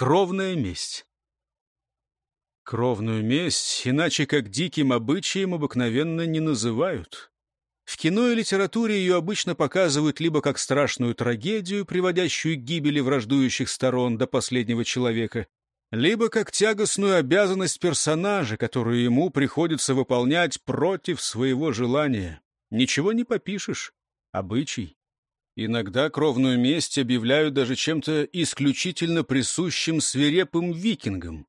Кровная месть. Кровную месть, иначе как диким обычаем, обыкновенно не называют. В кино и литературе ее обычно показывают либо как страшную трагедию, приводящую к гибели враждующих сторон до последнего человека, либо как тягостную обязанность персонажа, которую ему приходится выполнять против своего желания. Ничего не попишешь. Обычай. Иногда кровную месть объявляют даже чем-то исключительно присущим свирепым викингам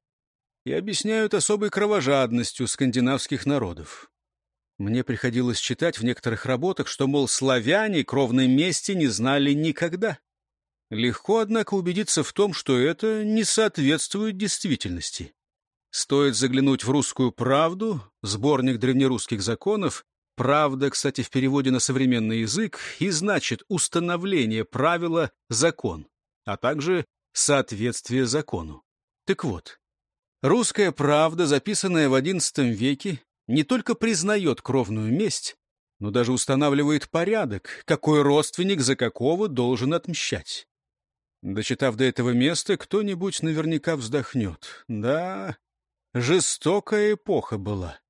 и объясняют особой кровожадностью скандинавских народов. Мне приходилось читать в некоторых работах, что, мол, славяне кровной мести не знали никогда. Легко, однако, убедиться в том, что это не соответствует действительности. Стоит заглянуть в «Русскую правду», сборник древнерусских законов, Правда, кстати, в переводе на современный язык и значит установление правила «закон», а также соответствие закону. Так вот, русская правда, записанная в XI веке, не только признает кровную месть, но даже устанавливает порядок, какой родственник за какого должен отмщать. Дочитав до этого места, кто-нибудь наверняка вздохнет. Да, жестокая эпоха была.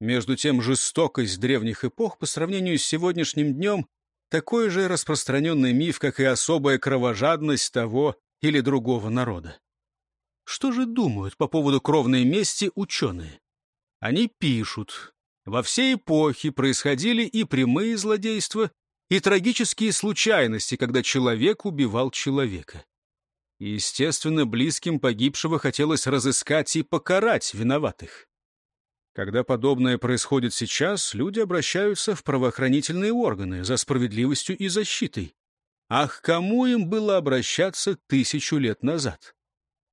Между тем, жестокость древних эпох по сравнению с сегодняшним днем такой же распространенный миф, как и особая кровожадность того или другого народа. Что же думают по поводу кровной мести ученые? Они пишут, во все эпохи происходили и прямые злодейства, и трагические случайности, когда человек убивал человека. Естественно, близким погибшего хотелось разыскать и покарать виноватых. Когда подобное происходит сейчас, люди обращаются в правоохранительные органы за справедливостью и защитой. Ах, кому им было обращаться тысячу лет назад?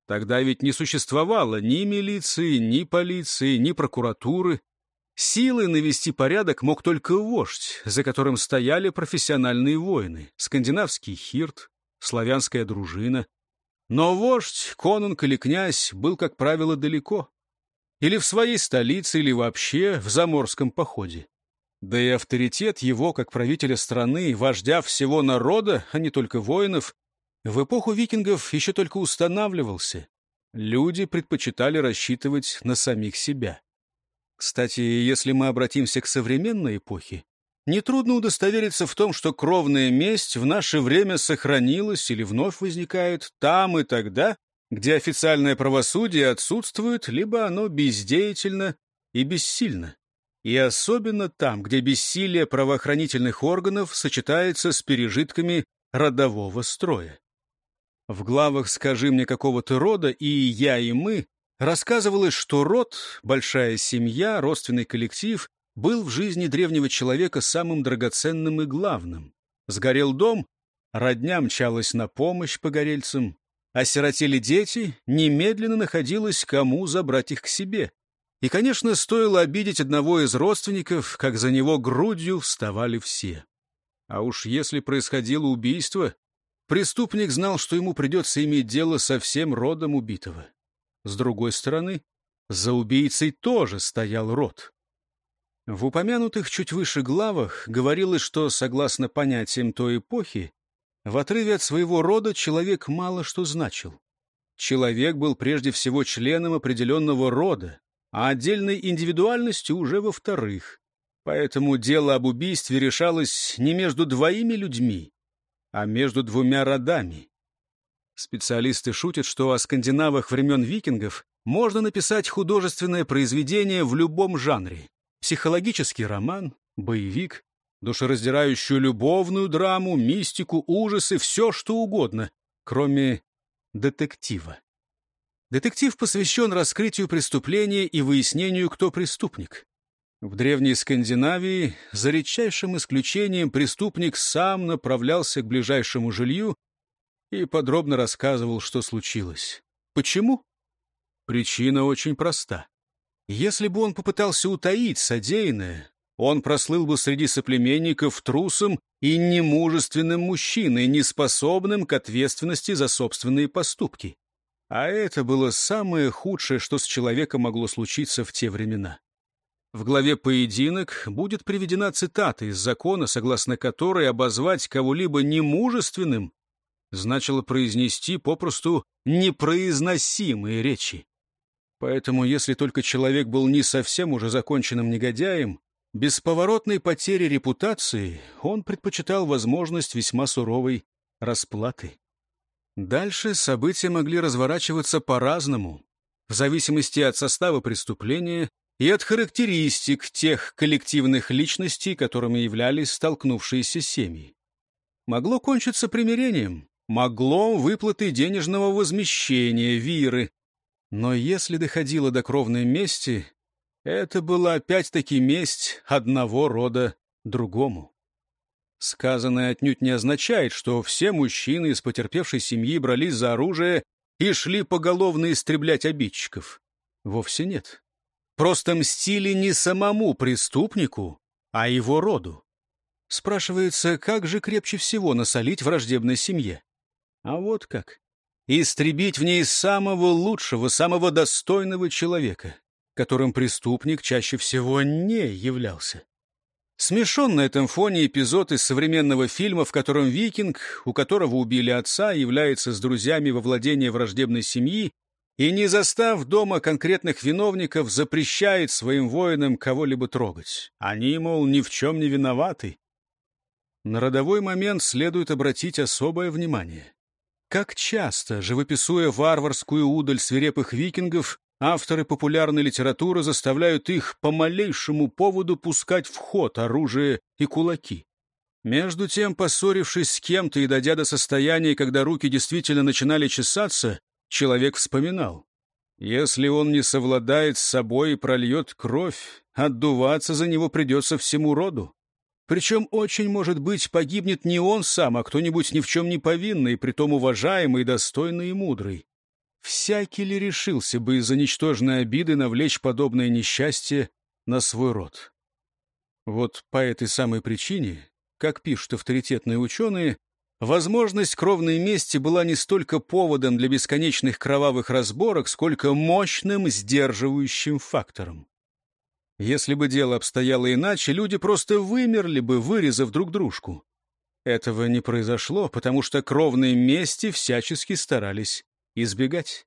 Тогда ведь не существовало ни милиции, ни полиции, ни прокуратуры. Силой навести порядок мог только вождь, за которым стояли профессиональные воины, скандинавский хирт, славянская дружина. Но вождь, конунг или князь был, как правило, далеко или в своей столице, или вообще в заморском походе. Да и авторитет его, как правителя страны, вождя всего народа, а не только воинов, в эпоху викингов еще только устанавливался. Люди предпочитали рассчитывать на самих себя. Кстати, если мы обратимся к современной эпохе, нетрудно удостовериться в том, что кровная месть в наше время сохранилась или вновь возникает там и тогда, где официальное правосудие отсутствует, либо оно бездеятельно и бессильно. И особенно там, где бессилие правоохранительных органов сочетается с пережитками родового строя. В главах «Скажи мне какого-то рода» и «Я и мы» рассказывалось, что род, большая семья, родственный коллектив был в жизни древнего человека самым драгоценным и главным. Сгорел дом, родня мчалась на помощь погорельцам, осиротели дети, немедленно находилось кому забрать их к себе. И, конечно, стоило обидеть одного из родственников, как за него грудью вставали все. А уж если происходило убийство, преступник знал, что ему придется иметь дело со всем родом убитого. С другой стороны, за убийцей тоже стоял род. В упомянутых чуть выше главах говорилось, что, согласно понятиям той эпохи, в отрыве от своего рода человек мало что значил. Человек был прежде всего членом определенного рода, а отдельной индивидуальностью уже во-вторых. Поэтому дело об убийстве решалось не между двоими людьми, а между двумя родами. Специалисты шутят, что о скандинавах времен викингов можно написать художественное произведение в любом жанре. Психологический роман, боевик, душераздирающую любовную драму, мистику, ужасы, все что угодно, кроме детектива. Детектив посвящен раскрытию преступления и выяснению, кто преступник. В древней Скандинавии, за редчайшим исключением, преступник сам направлялся к ближайшему жилью и подробно рассказывал, что случилось. Почему? Причина очень проста. Если бы он попытался утаить содеянное, он прослыл бы среди соплеменников трусом и немужественным мужчиной, неспособным к ответственности за собственные поступки. А это было самое худшее, что с человеком могло случиться в те времена. В главе «Поединок» будет приведена цитата из закона, согласно которой обозвать кого-либо немужественным значило произнести попросту непроизносимые речи. Поэтому, если только человек был не совсем уже законченным негодяем, без поворотной потери репутации он предпочитал возможность весьма суровой расплаты. Дальше события могли разворачиваться по-разному, в зависимости от состава преступления и от характеристик тех коллективных личностей, которыми являлись столкнувшиеся семьи. Могло кончиться примирением, могло выплаты денежного возмещения, виры. Но если доходило до кровной мести, это была опять-таки месть одного рода другому. Сказанное отнюдь не означает, что все мужчины из потерпевшей семьи брались за оружие и шли поголовно истреблять обидчиков. Вовсе нет. Просто мстили не самому преступнику, а его роду. Спрашивается, как же крепче всего насолить враждебной семье? А вот как. Истребить в ней самого лучшего, самого достойного человека, которым преступник чаще всего не являлся. Смешон на этом фоне эпизод из современного фильма, в котором викинг, у которого убили отца, является с друзьями во владение враждебной семьи и, не застав дома конкретных виновников, запрещает своим воинам кого-либо трогать. Они, мол, ни в чем не виноваты. На родовой момент следует обратить особое внимание. Как часто, живописуя варварскую удаль свирепых викингов, Авторы популярной литературы заставляют их по малейшему поводу пускать в ход оружие и кулаки. Между тем, поссорившись с кем-то и дойдя до состояния, когда руки действительно начинали чесаться, человек вспоминал. Если он не совладает с собой и прольет кровь, отдуваться за него придется всему роду. Причем, очень может быть, погибнет не он сам, а кто-нибудь ни в чем не повинный, притом уважаемый, достойный и мудрый. Всякий ли решился бы из-за ничтожной обиды навлечь подобное несчастье на свой род? Вот по этой самой причине, как пишут авторитетные ученые, возможность кровной мести была не столько поводом для бесконечных кровавых разборок, сколько мощным сдерживающим фактором. Если бы дело обстояло иначе, люди просто вымерли бы, вырезав друг дружку. Этого не произошло, потому что кровные мести всячески старались избегать.